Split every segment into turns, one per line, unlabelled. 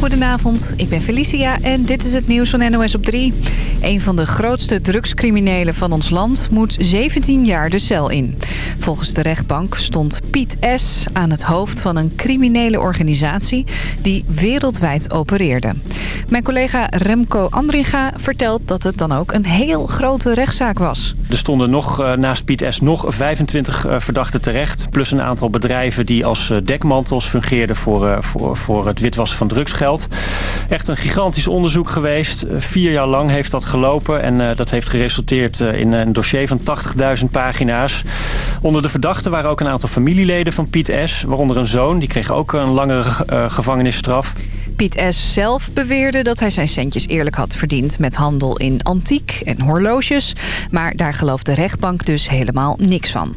Goedenavond, ik ben Felicia en dit is het nieuws van NOS op 3. Een van de grootste drugscriminelen van ons land moet 17 jaar de cel in. Volgens de rechtbank stond Piet S. aan het hoofd van een criminele organisatie... die wereldwijd opereerde. Mijn collega Remco Andringa vertelt dat het dan ook een heel grote rechtszaak was.
Er stonden nog uh, naast Piet S. nog 25 uh, verdachten terecht. Plus een aantal bedrijven die als uh, dekmantels fungeerden voor, voor, voor het witwassen van drugsgeld. Echt een gigantisch onderzoek geweest. Vier jaar lang heeft dat gelopen en dat heeft geresulteerd in een dossier van 80.000 pagina's. Onder de verdachten waren ook een aantal familieleden van Piet S. Waaronder een zoon, die kreeg ook een langere gevangenisstraf.
Piet S. zelf beweerde dat hij zijn centjes eerlijk had verdiend... met handel in antiek en horloges. Maar daar gelooft de rechtbank dus helemaal niks van.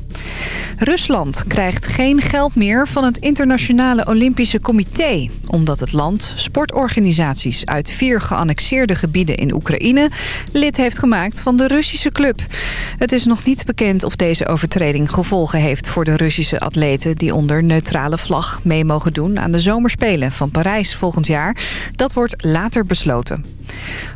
Rusland krijgt geen geld meer van het Internationale Olympische Comité... omdat het land sportorganisaties uit vier geannexeerde gebieden in Oekraïne... lid heeft gemaakt van de Russische club. Het is nog niet bekend of deze overtreding gevolgen heeft... voor de Russische atleten die onder neutrale vlag mee mogen doen... aan de zomerspelen van Parijs volgend jaar. Dat wordt later besloten.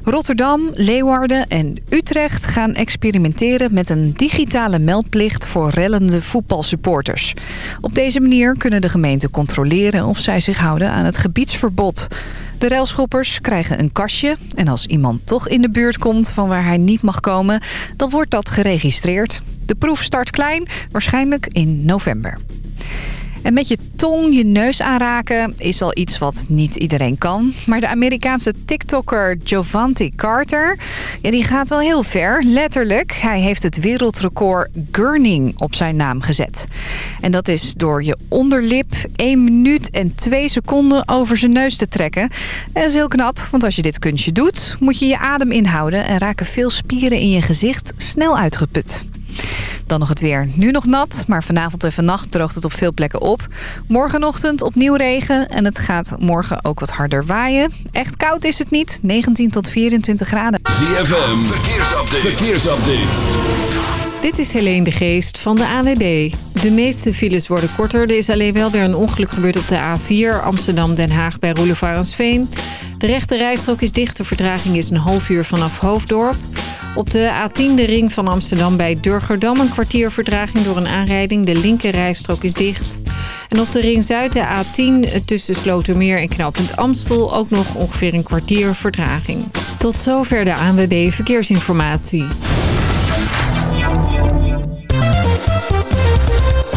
Rotterdam, Leeuwarden en Utrecht gaan experimenteren met een digitale meldplicht voor rellende voetbalsupporters. Op deze manier kunnen de gemeenten controleren of zij zich houden aan het gebiedsverbod. De railschoppers krijgen een kastje en als iemand toch in de buurt komt van waar hij niet mag komen, dan wordt dat geregistreerd. De proef start klein, waarschijnlijk in november. En met je tong je neus aanraken is al iets wat niet iedereen kan. Maar de Amerikaanse TikToker Giovanni Carter, ja, die gaat wel heel ver, letterlijk. Hij heeft het wereldrecord gurning op zijn naam gezet. En dat is door je onderlip 1 minuut en 2 seconden over zijn neus te trekken. En dat is heel knap, want als je dit kunstje doet, moet je je adem inhouden... en raken veel spieren in je gezicht snel uitgeput. Dan nog het weer. Nu nog nat, maar vanavond en vannacht droogt het op veel plekken op. Morgenochtend opnieuw regen en het gaat morgen ook wat harder waaien. Echt koud is het niet, 19 tot 24 graden.
ZFM, verkeersupdate. verkeersupdate.
Dit is Helene de Geest van de AWB. De meeste files worden korter. Er is alleen wel weer een ongeluk gebeurd op de A4 Amsterdam-Den Haag bij Roelevarensveen. De rechte rijstrook is dicht. De vertraging is een half uur vanaf Hoofddorp. Op de A10 de ring van Amsterdam bij Durgerdam een kwartier vertraging door een aanrijding. De linker rijstrook is dicht. En op de ring Zuid de A10 tussen Slotermeer en knooppunt Amstel ook nog ongeveer een kwartier vertraging. Tot zover de ANWB Verkeersinformatie.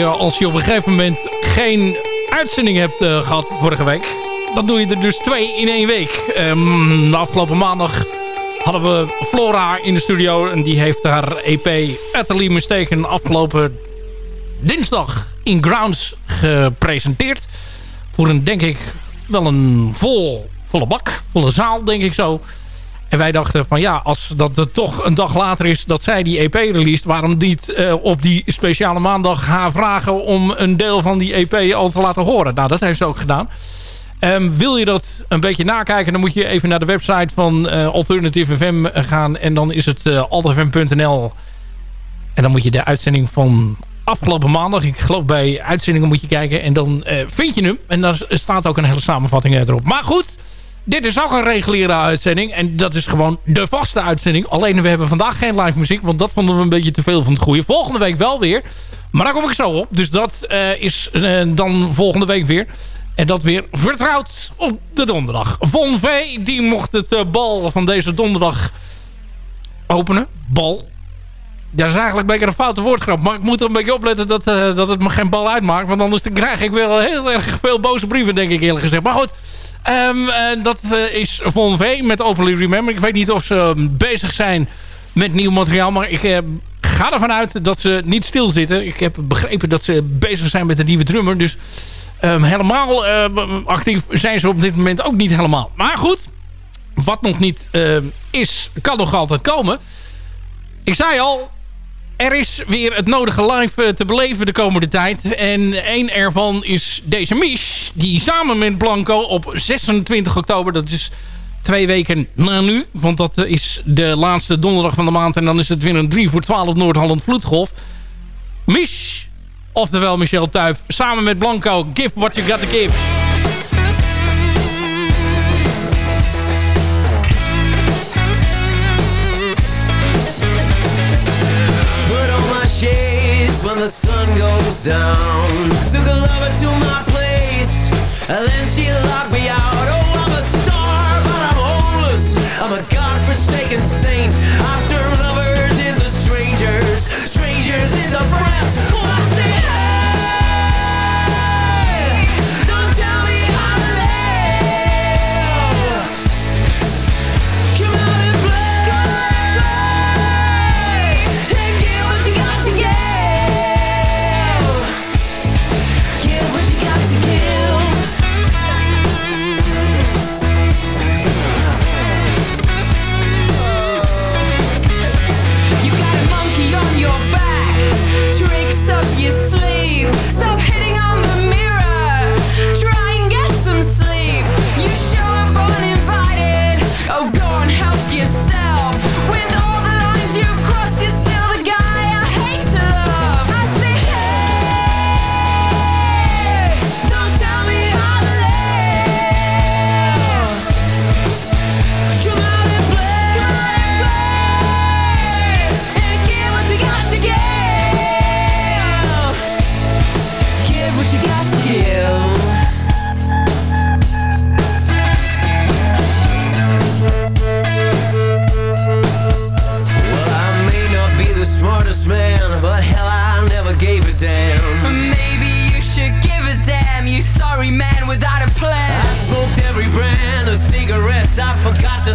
Als je op een gegeven moment geen uitzending hebt uh, gehad vorige week. Dan doe je er dus twee in één week. Um, de afgelopen maandag hadden we Flora in de studio. En die heeft haar EP Utterly Mistaken afgelopen dinsdag in Grounds gepresenteerd. Voor een, denk ik, wel een vol, volle bak. Volle zaal, denk ik zo. En wij dachten van ja, als dat er toch een dag later is dat zij die EP released... waarom niet uh, op die speciale maandag haar vragen om een deel van die EP al te laten horen? Nou, dat heeft ze ook gedaan. Um, wil je dat een beetje nakijken, dan moet je even naar de website van uh, Alternative FM gaan. En dan is het uh, eh. En dan moet je de uitzending van afgelopen maandag. Ik geloof bij uitzendingen moet je kijken. En dan vind je hem. En daar staat ook een hele samenvatting erop. Maar goed, dit is ook een reguliere uitzending. En dat is gewoon de vaste uitzending. Alleen we hebben vandaag geen live muziek. Want dat vonden we een beetje te veel van het goede. Volgende week wel weer. Maar daar kom ik zo op. Dus dat uh, is uh, dan volgende week weer. En dat weer vertrouwd op de donderdag. Von V die mocht het uh, bal van deze donderdag openen. Bal. Dat is eigenlijk een beetje een foute woordgrap. Maar ik moet er een beetje opletten dat, dat het me geen bal uitmaakt. Want anders dan krijg ik wel heel erg veel boze brieven, denk ik eerlijk gezegd. Maar goed, Um, dat uh, is Von V met Openly Remember. Ik weet niet of ze ehm, bezig zijn met nieuw materiaal. Maar ik ga ervan uit dat ze niet stilzitten. Ik heb begrepen dat ze bezig zijn met een nieuwe drummer. Dus um, helemaal actief zijn ze op dit moment ook niet helemaal. Maar goed, wat nog niet is, kan nog altijd komen. Ik zei al, er is weer het nodige live eh, te beleven de komende tijd. En één ervan is deze Mish. Die samen met Blanco op 26 oktober, dat is twee weken na nu. Want dat is de laatste donderdag van de maand. En dan is het weer een 3 voor 12 Noord-Holland vloedgolf. Mish, oftewel Michel Tuyp, samen met Blanco. Give what you got to give. The sun goes down. Took a lover to my place And then she locked me out. Oh, I'm a star, but I'm homeless. I'm a godforsaken saint. After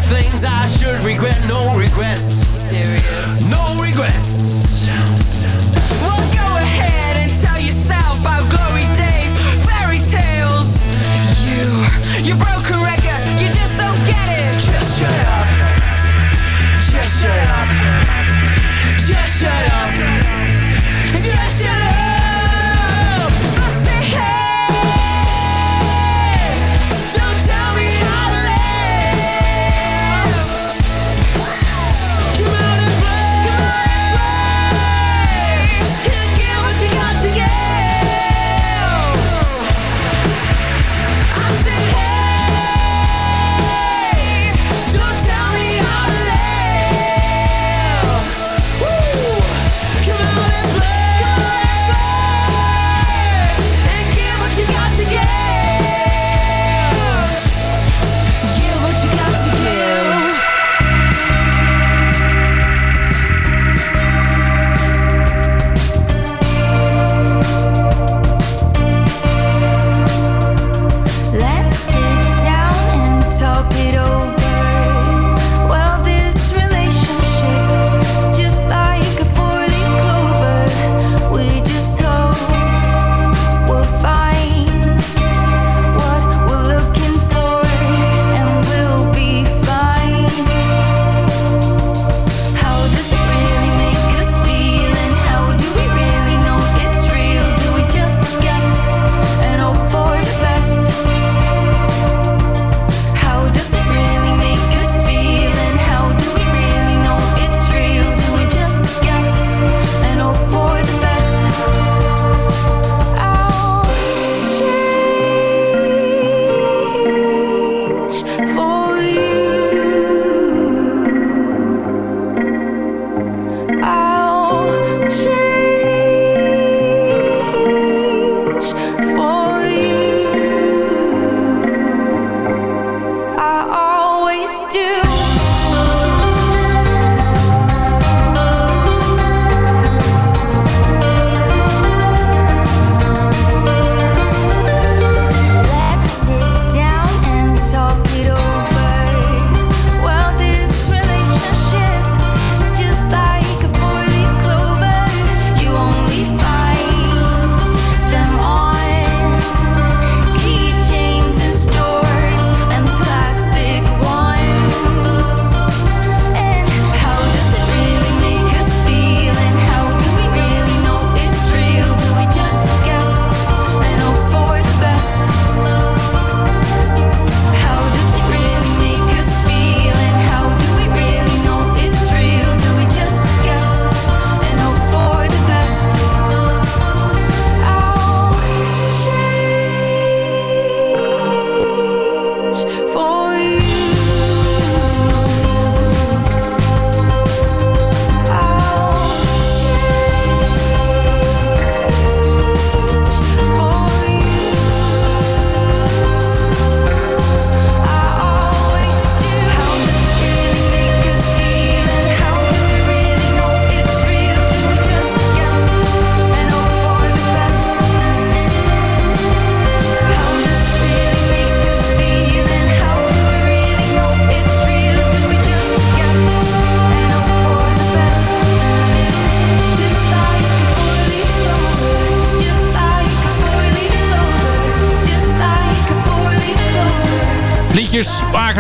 things I should regret. No regrets.
Serious.
No regrets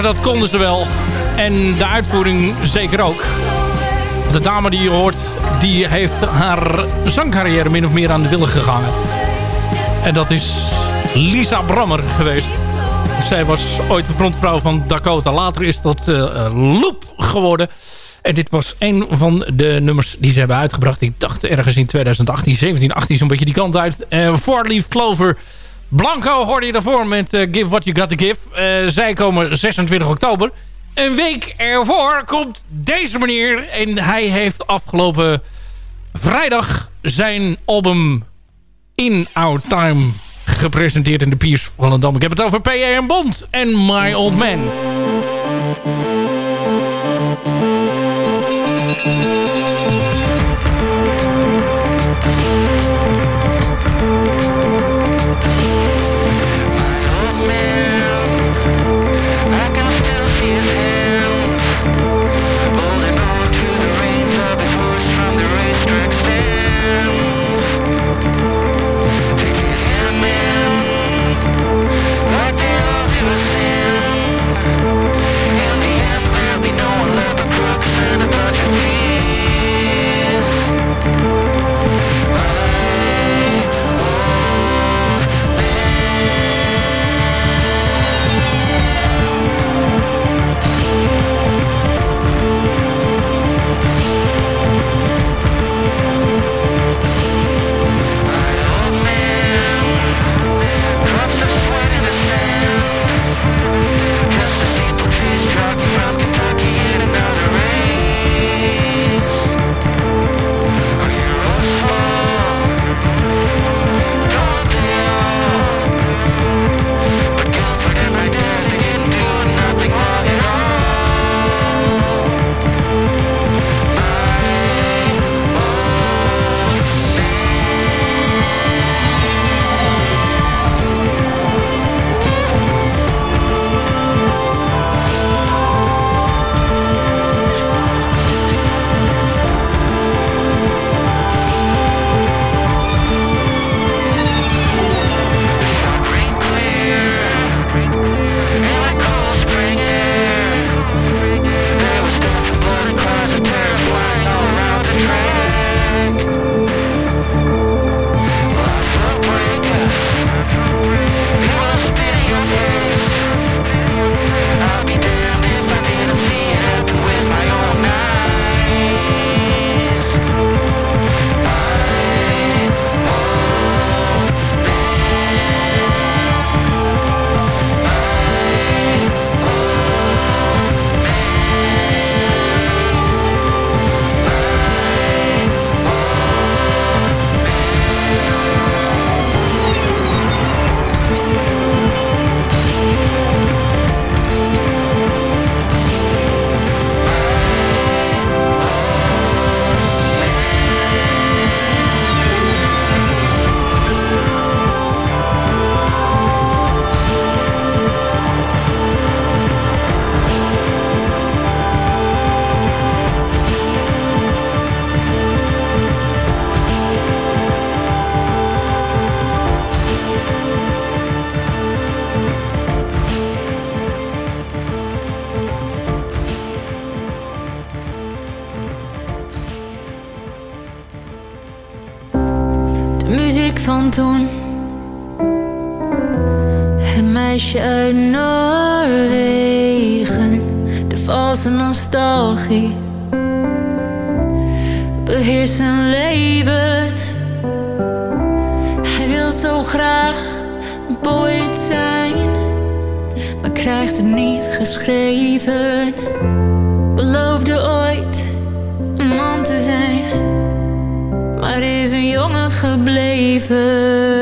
dat konden ze wel. En de uitvoering zeker ook. De dame die je hoort, die heeft haar zangcarrière min of meer aan de willen gegangen. En dat is Lisa Brammer geweest. Zij was ooit de frontvrouw van Dakota. Later is dat uh, Loop geworden. En dit was een van de nummers die ze hebben uitgebracht. Ik dacht ergens in 2018, 17, 18 zo'n beetje die kant uit. Uh, Four Leaf Clover Blanco hoorde je daarvoor met uh, Give What You Got To Give. Uh, zij komen 26 oktober. Een week ervoor komt deze meneer. En hij heeft afgelopen vrijdag zijn album In Our Time gepresenteerd in de Piers Volendam. Ik heb het over P.A. en Bond en My Old Man.
Het meisje uit Noorwegen. De valse nostalgie. Beheerst zijn leven. Hij wil zo graag een poëet zijn. Maar krijgt het niet geschreven. Beloofde ooit gebleven.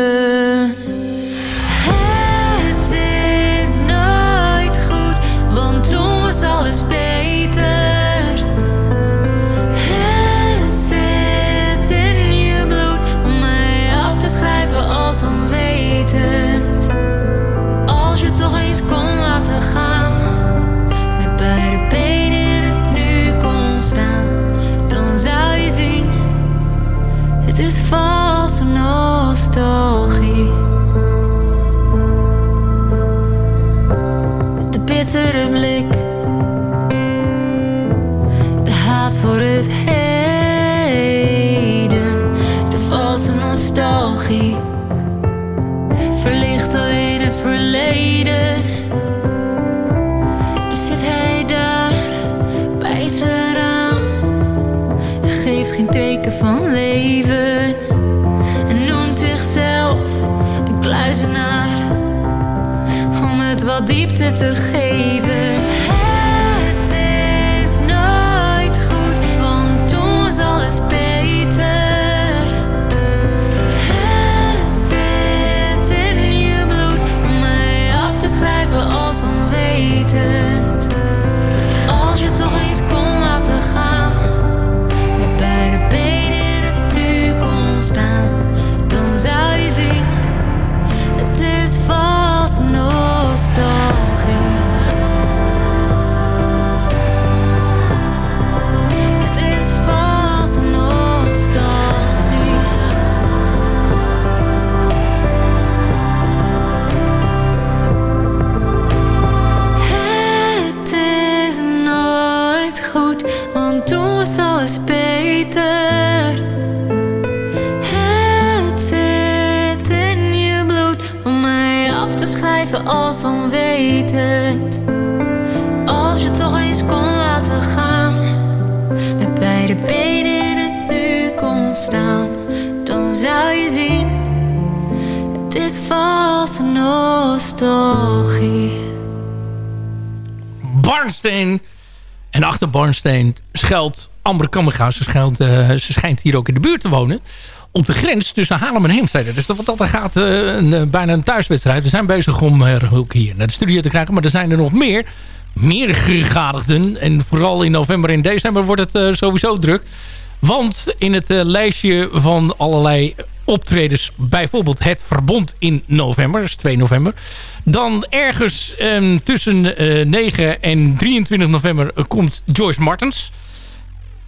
Diepte te geven. Dan zou je zien, het is valse nostalgie.
Barnsteen. En achter Barnsteen schuilt Amber Kammerga. Ze, eh, ze schijnt hier ook in de buurt te wonen. Op de grens tussen Haarlem en Heemstede. Dus dat, dat gaat eh, een, eh, bijna een thuiswedstrijd. We zijn bezig om haar ook hier naar de studio te krijgen. Maar er zijn er nog meer. Meer gegadigden. En vooral in november en december wordt het sowieso druk. Want in het eh, lijstje van allerlei optredens, bijvoorbeeld het Verbond in november, is 2 november. Dan ergens eh, tussen eh 9 en 23 november eh, komt Joyce Martens.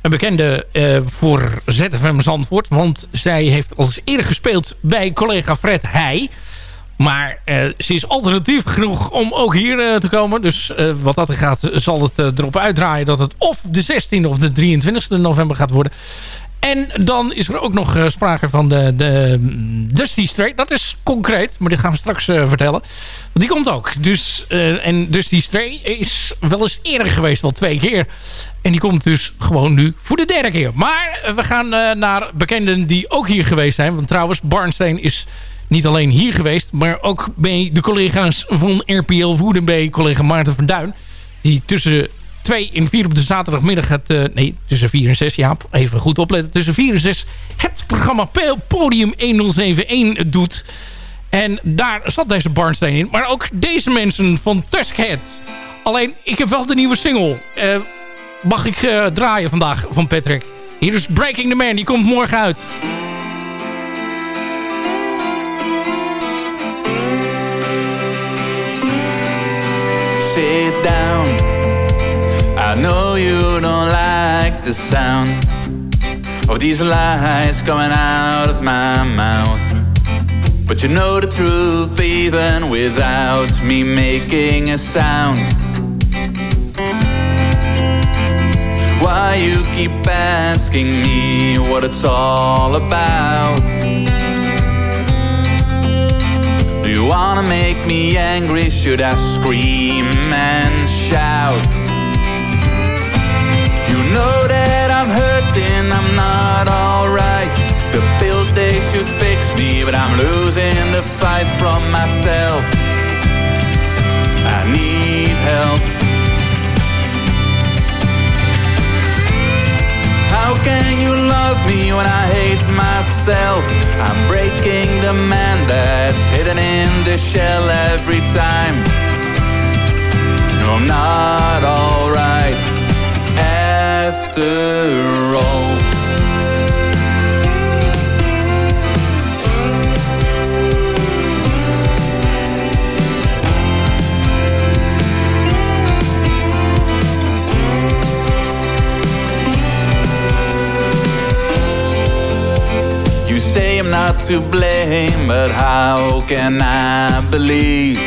Een bekende eh, voor ZFM Zandvoort. Want zij heeft al eens eerder gespeeld bij collega Fred Heij. Maar eh, ze is alternatief genoeg om ook hier eh, te komen. Dus eh, wat dat gaat, zal het erop uitdraaien dat het of de 16e of de 23e november gaat worden. En dan is er ook nog sprake van de, de mm, Dusty Stray. Dat is concreet, maar dit gaan we straks vertellen. Die komt ook. Dus, en Dusty Stray is wel eens eerder geweest, wel twee keer. En die komt dus gewoon nu voor de derde keer. Maar we gaan naar bekenden die ook hier geweest zijn. Want trouwens, Barnsteen is niet alleen hier geweest... maar ook bij de collega's van RPL Woedenbee, collega Maarten van Duin... die tussen 2 en 4 op de zaterdagmiddag het... eh, nee, tussen 4 en 6, Jaap. Even goed opletten. Tussen 4 en 6 het programma Podium 1071 doet. En daar zat deze Barnsteen in. Maar ook deze mensen van Tuskhead. Alleen, ik heb wel de nieuwe single. Eh, mag ik eh, draaien vandaag van Patrick? Hier is Breaking the Man. Die komt morgen uit.
Down. I know you don't like the sound of these lies coming out of my mouth. But you know the truth even without me making a sound. Why you keep asking me what it's all about? Wanna make me angry, should I scream and shout? You know that I'm hurting, I'm not alright. The pills they should fix me, but I'm losing the fight from myself. I need help. How can you love me when I myself? I'm breaking the man that's hidden in the shell every time. No, I'm not alright after all. Not to blame, but how can I believe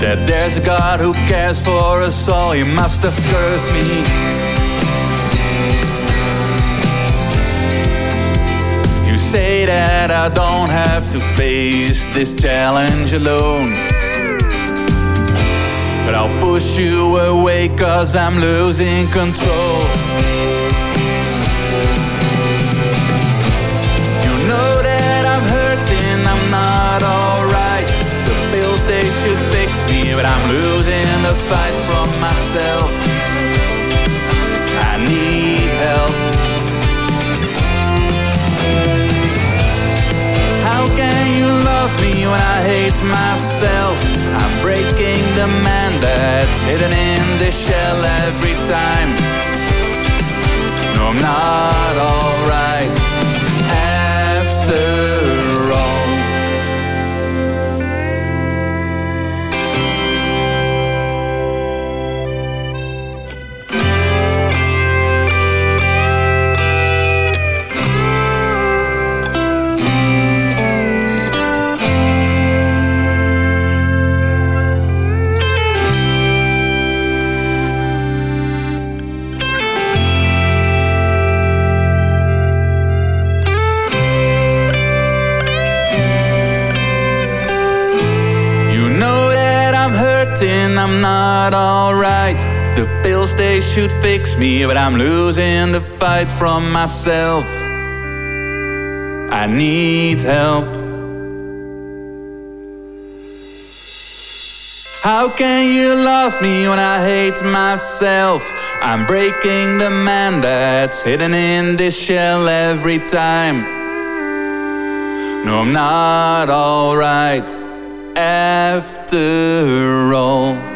that there's a God who cares for us all? He must have cursed me. You say that I don't have to face this challenge alone. But I'll push you away cause I'm losing control. But I'm losing the fight from myself. I need help. How can you love me when I hate myself? I'm breaking the man that's hidden in the shell every time. No, I'm not alright should fix me, but I'm losing the fight from myself. I need help. How can you love me when I hate myself? I'm breaking the man that's hidden in this shell every time. No, I'm not alright after all.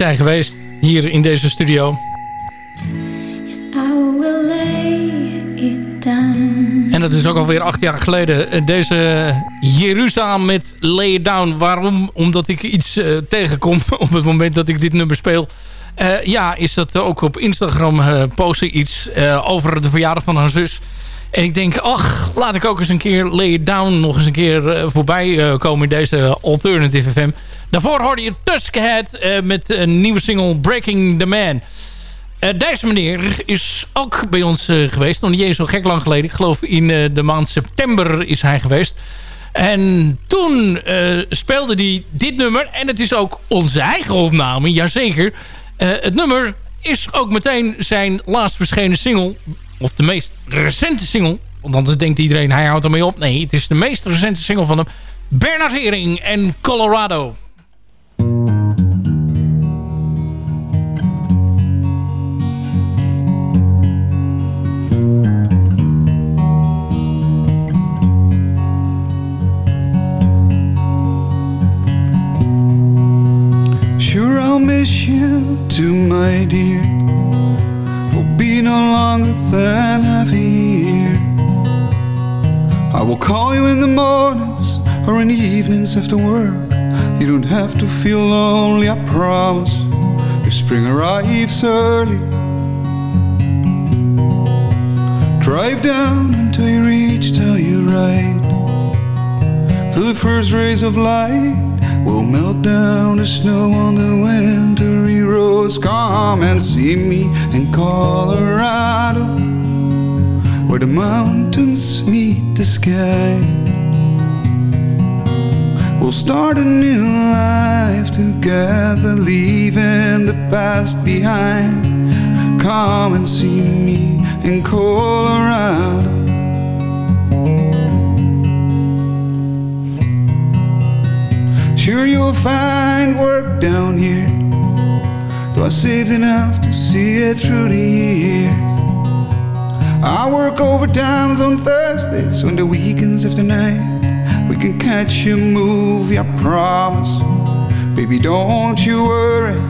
Is zij geweest hier in deze studio. En dat is ook alweer acht jaar geleden. Deze Jeruzalem met Lay It Down. Waarom? Omdat ik iets uh, tegenkom op het moment dat ik dit nummer speel. Uh, ja, is dat ook op Instagram uh, posten iets over de verjaardag van haar zus. En ik denk, ach, laat ik ook eens een keer Lay It Down nog eens een keer voorbij komen in deze Alternative FM. Daarvoor hoorde je Tuskhead met een nieuwe single Breaking the Man. Uh, deze meneer is ook bij ons uh, geweest. Nog niet eens zo gek lang geleden. Ik geloof in uh, de maand september is hij geweest. En toen speelde hij dit nummer. En het is ook onze eigen opname, jazeker. het nummer is ook meteen zijn laatst verschenen single. Of de meest recente single. Want anders denkt iedereen, hij houdt ermee op. Nee, het is de meest recente single van hem. Bernard Hering en Colorado.
Call you in the mornings or in the evenings after work. You don't have to feel lonely, I promise. If spring arrives early, drive down until you reach Telluride. Till the first rays of light will melt down the snow on the wintry roads. Come and see me in Colorado, where the mountains meet the sky. We'll start a new life together, leaving the past behind. Come and see me in Colorado. Sure you'll find work down here Though I saved enough to see it through the year I work overtimes on Thursdays On the weekends after night. We can catch a movie, I promise. Baby, don't you worry.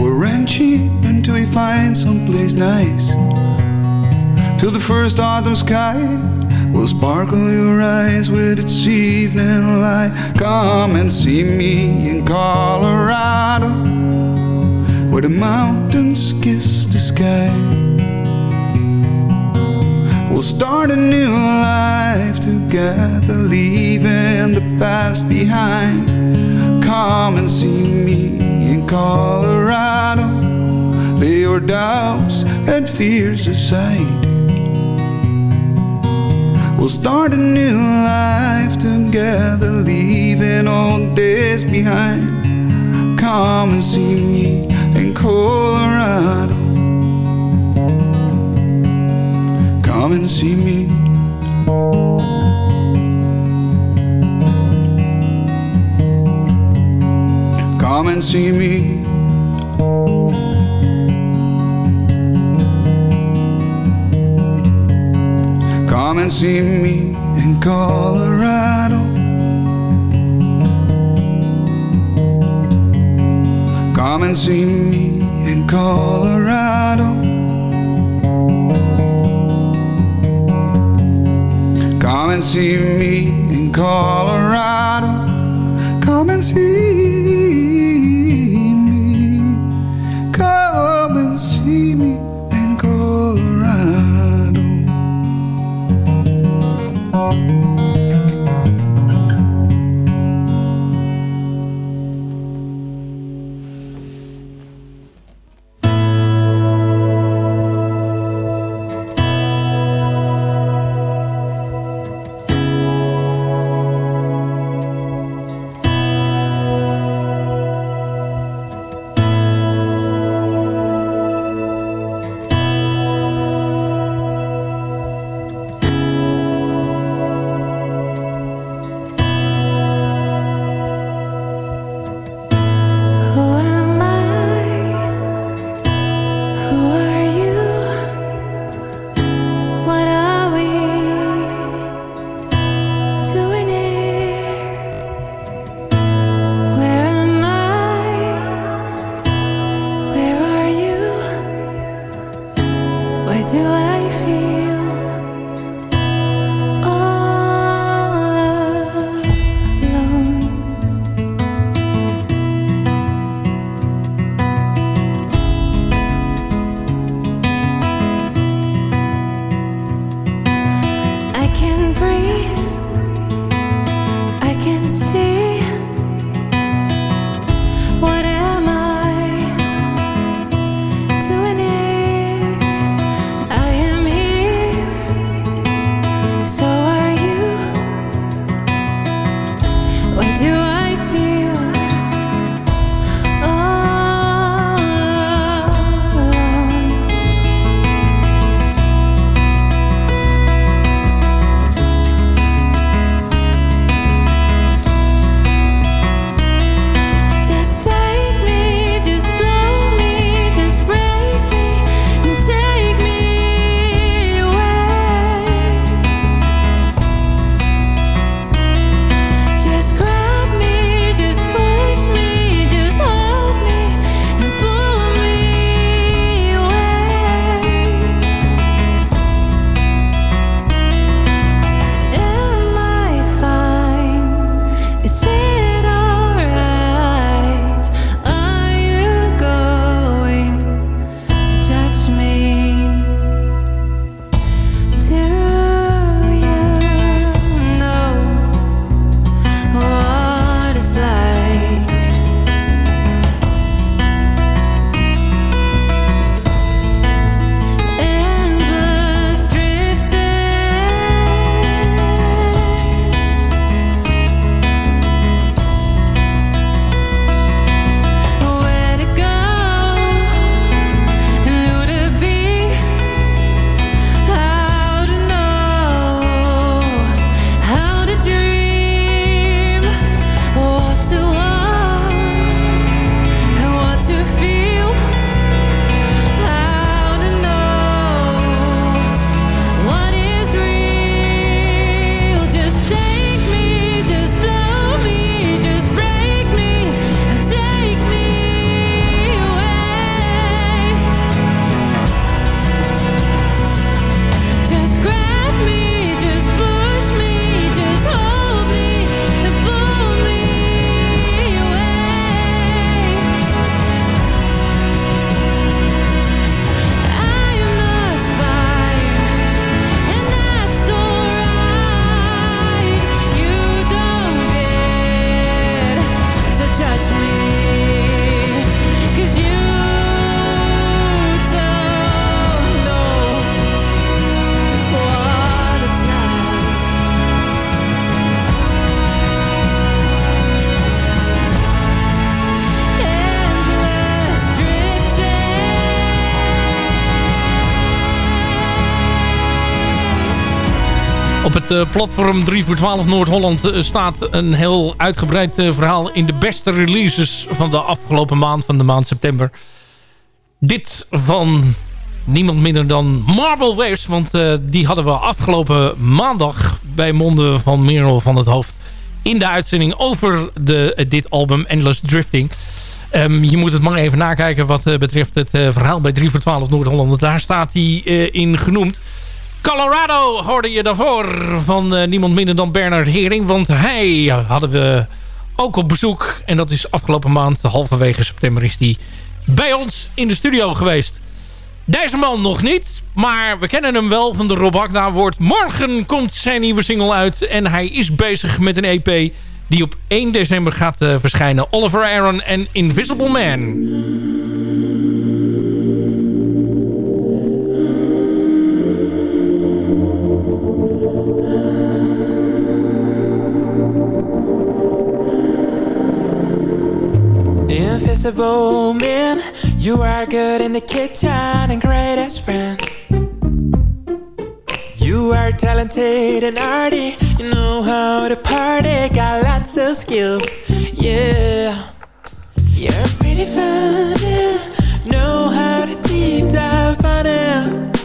We're ranching until we find someplace nice. Till the first autumn sky will sparkle your eyes with its evening light. Come and see me in Colorado, where the mountains kiss the sky. We'll start a new life together, leaving the past behind. Come and see me in Colorado, lay your doubts and fears aside. We'll start a new life together, leaving old days behind. Come and see me Colorado. Come and see me. Come and see me. Come and see me in Colorado. Come and see me in Colorado. Come and see me in Colorado. Come and see
het platform 3 voor 12 Noord-Holland staat een heel uitgebreid verhaal... in de beste releases van de afgelopen maand, van de maand september. Dit van niemand minder dan Marble Waves. Want die hadden we afgelopen maandag bij monden van Merel van het Hoofd... in de uitzending over de, dit album Endless Drifting... Um, je moet het maar even nakijken wat betreft het verhaal bij 3 voor 12 Noord-Holland. Daar staat hij in genoemd. Colorado hoorde je daarvoor van niemand minder dan Bernard Hering. Want hij hadden we ook op bezoek. En dat is afgelopen maand, halverwege september, is hij bij ons in de studio geweest. Deze man nog niet, maar we kennen hem wel van de Rob Agda woord. Morgen komt zijn nieuwe single uit en hij is bezig met een EP die op 1 december gaat uh, verschijnen. Oliver Aaron en Invisible Man.
Man, you are good in the kitchen and great as friend. You are talented and arty, you know how to party, got lots of skills, yeah. You're pretty funny, know how to deep dive on it.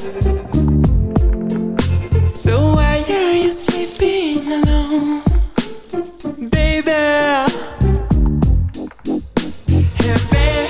So why are you sleeping alone, baby?
living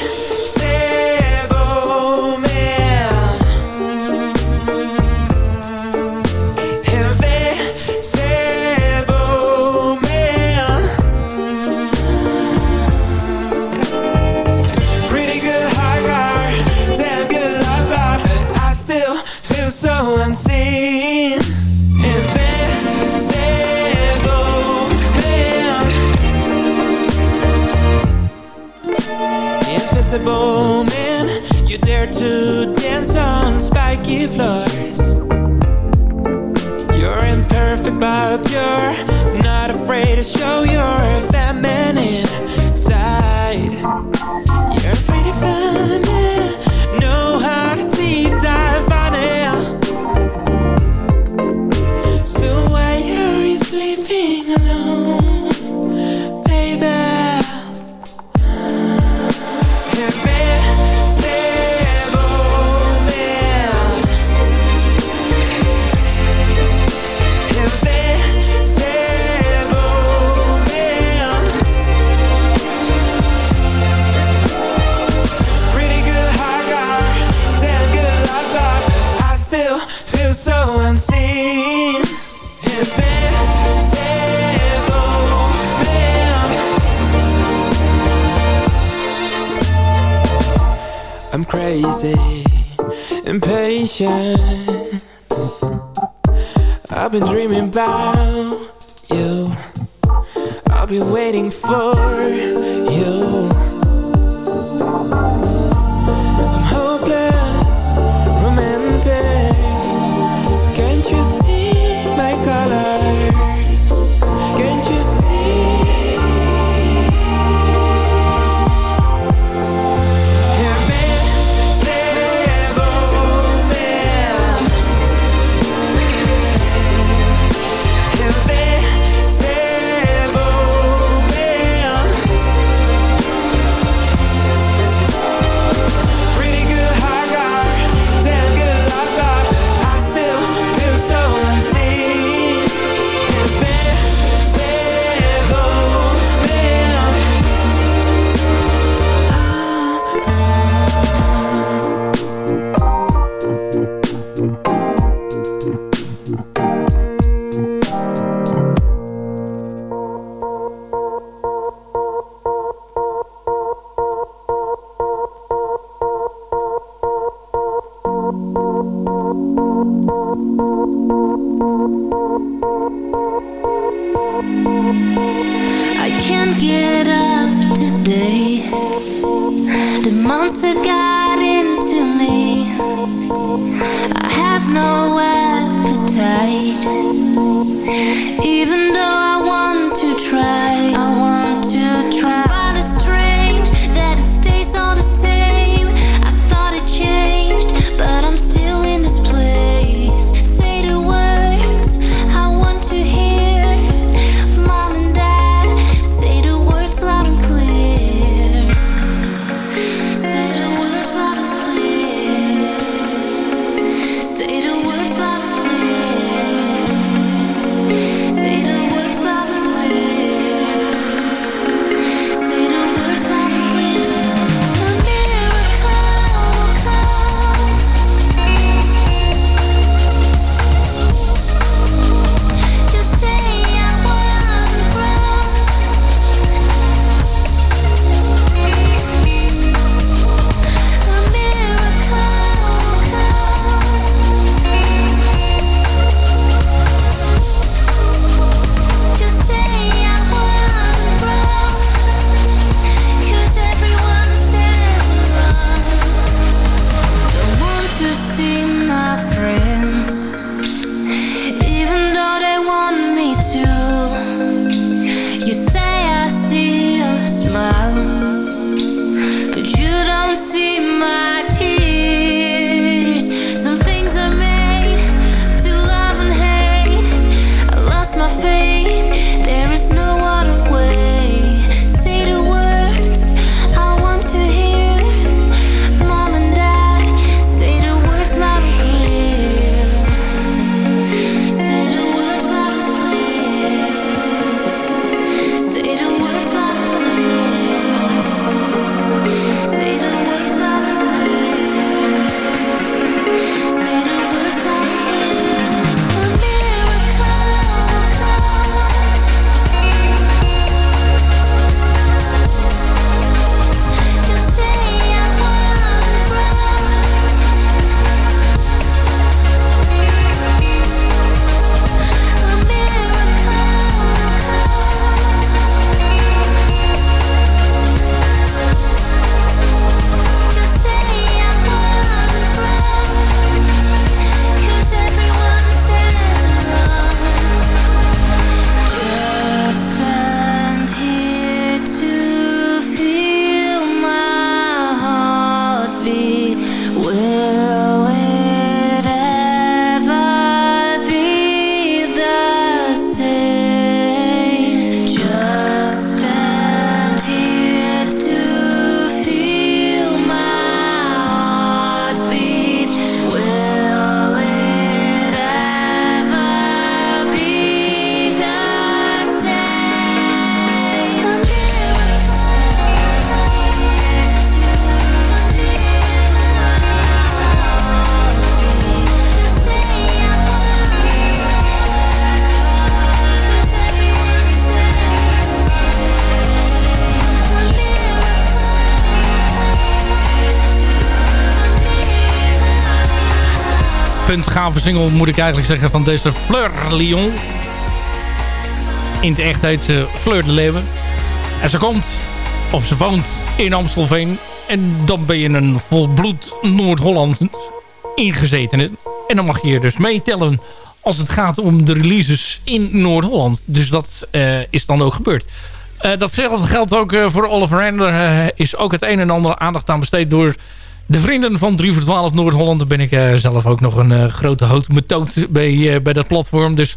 puntgave single, moet ik eigenlijk zeggen, van deze Fleur Lyon. In het echt heet ze Fleur de Leeuwen. En ze komt, of ze woont in Amstelveen. En dan ben je een volbloed Noord-Holland ingezetene. En dan mag je dus meetellen als het gaat om de releases in Noord-Holland. Dus dat uh, is dan ook gebeurd. Uh, datzelfde geldt ook uh, voor Oliver Render. is ook het een en ander aandacht aan besteed door de vrienden van 3 voor 12 Noord-Holland. Ben ik zelf ook nog een grote houtmetoot bij, bij dat platform. Dus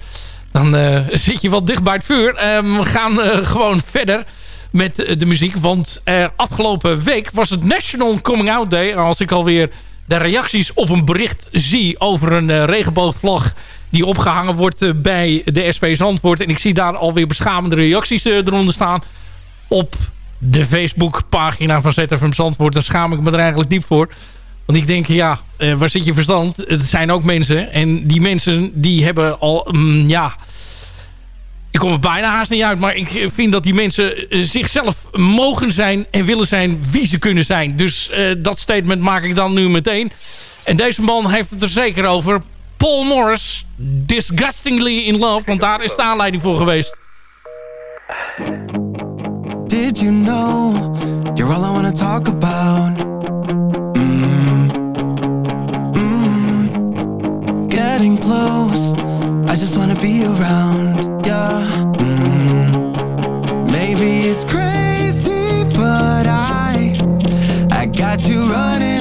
dan zit je wel dicht bij het vuur. we gaan gewoon verder met de muziek. Want afgelopen week was het National Coming Out Day. Als ik alweer de reacties op een bericht zie over een regenboogvlag die opgehangen wordt eh, bij de SP Zandvoort. En ik zie daar alweer beschamende reacties eh, eronder staan. Op de Facebookpagina van ZFM Zandvoort. Daar schaam ik me er eigenlijk diep voor. Want ik denk, ja, eh, waar zit je verstand? Het zijn ook mensen. En die mensen die hebben al, mm, ja... Ik kom er bijna haast niet uit. Maar ik vind dat die mensen zichzelf mogen zijn en willen zijn wie ze kunnen zijn. Dus dat statement maak ik dan nu meteen. En deze man heeft het er zeker over. Paul Morris, Disgustingly in Love. Want daar is de aanleiding voor geweest.
Did you know you're all I wanna talk about? Mm. Mm. Getting close, I just wanna be around, yeah. Mm. Maybe it's crazy, but I, I got you running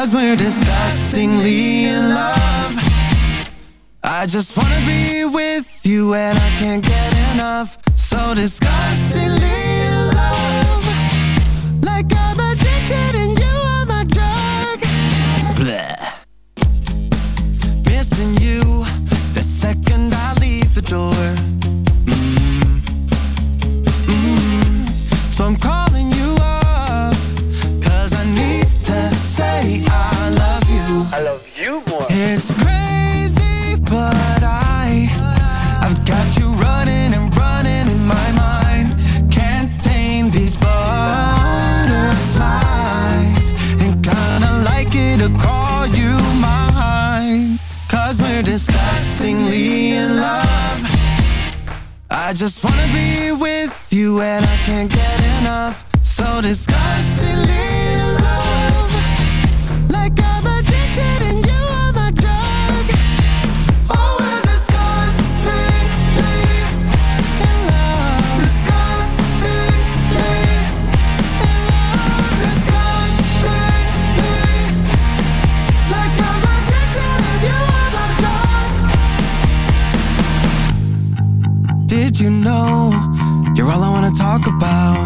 Cause we're disgustingly in love I just wanna be with you and I can't get enough So disgustingly in love Like I'm addicted and you are my drug Bleh. Missing you the second I leave the door mm. Mm. So I'm calling It's crazy, but I I've got you running and running in my mind. Can't tame these butterflies. And kinda like it to call you mine. Cause we're disgustingly in love. I just wanna be with you and I can't get enough. So disgustingly about?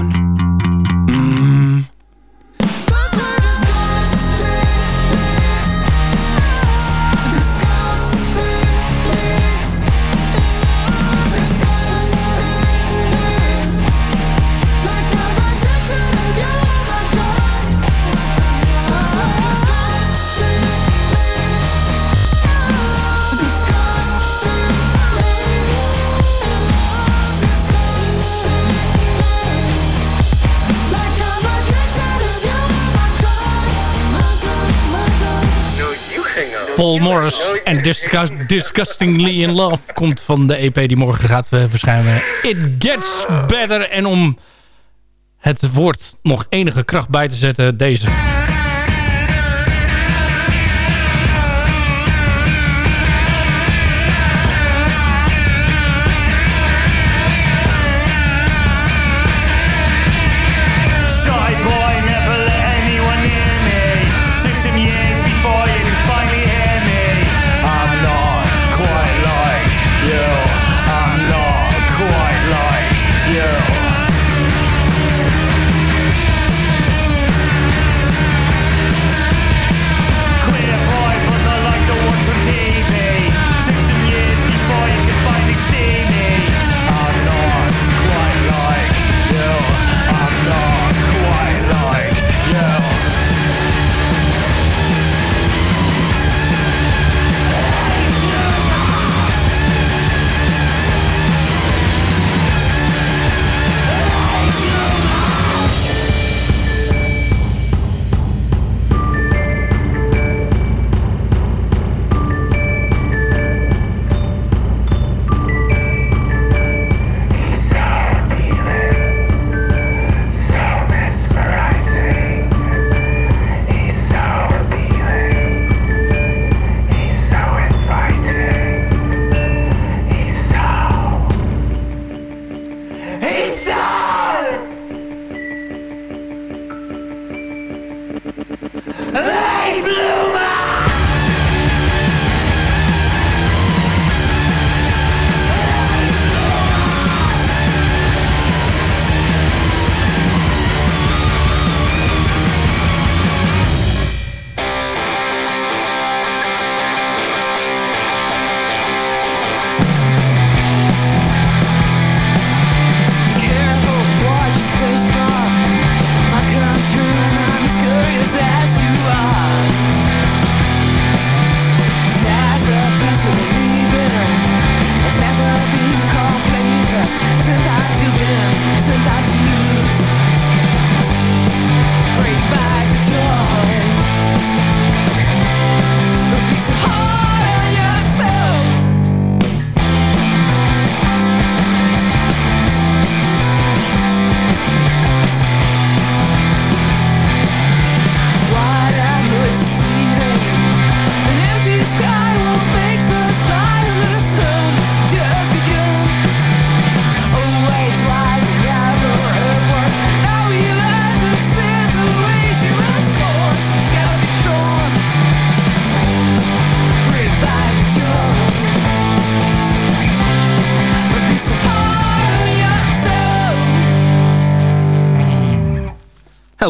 Paul Morris en Disgust, Disgustingly in Love komt van de EP die morgen gaat uh, verschijnen. It Gets Better. En om het woord nog enige kracht bij te zetten, deze...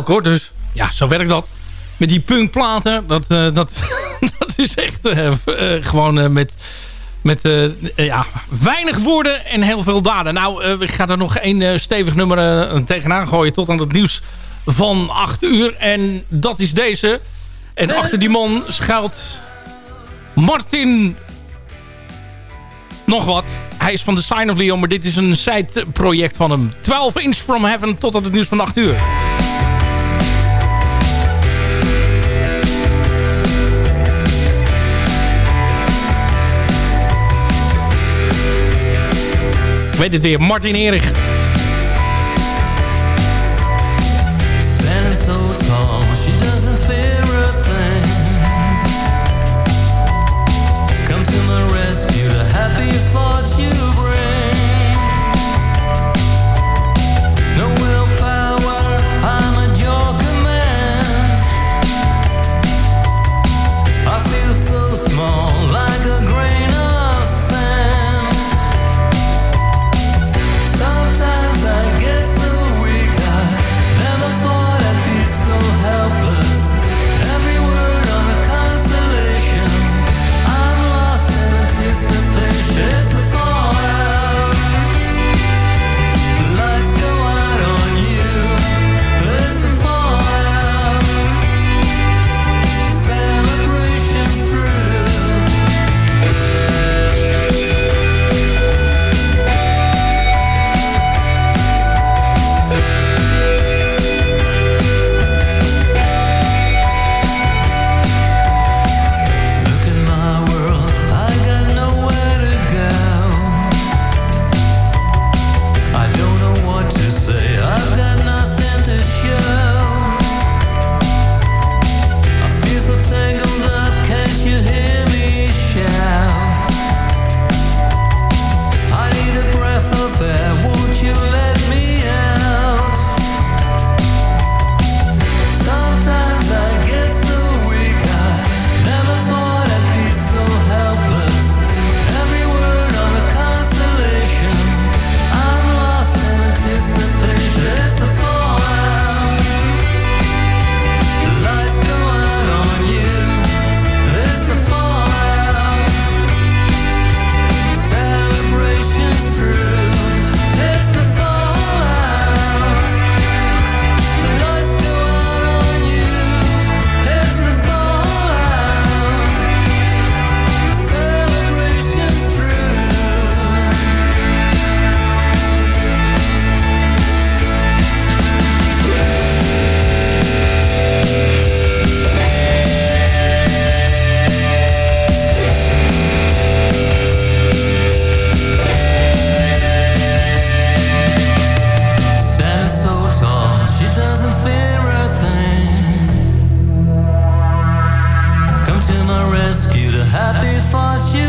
hoor. Dus ja, zo werkt dat. Met die punkplaten, dat, eh, dat, dat is echt eh, eh, gewoon met, met ja, weinig woorden en heel veel daden. Nou, ik ga er nog één stevig nummer tegenaan gooien tot aan het nieuws van 8 uur. En dat is deze. En achter die man schuilt Martin nog wat. Hij is van The Sign of Leon, maar dit is een side-project van hem. 12 inch from heaven tot aan het nieuws van 8 uur. weet het weer, Martin Erich.
But before you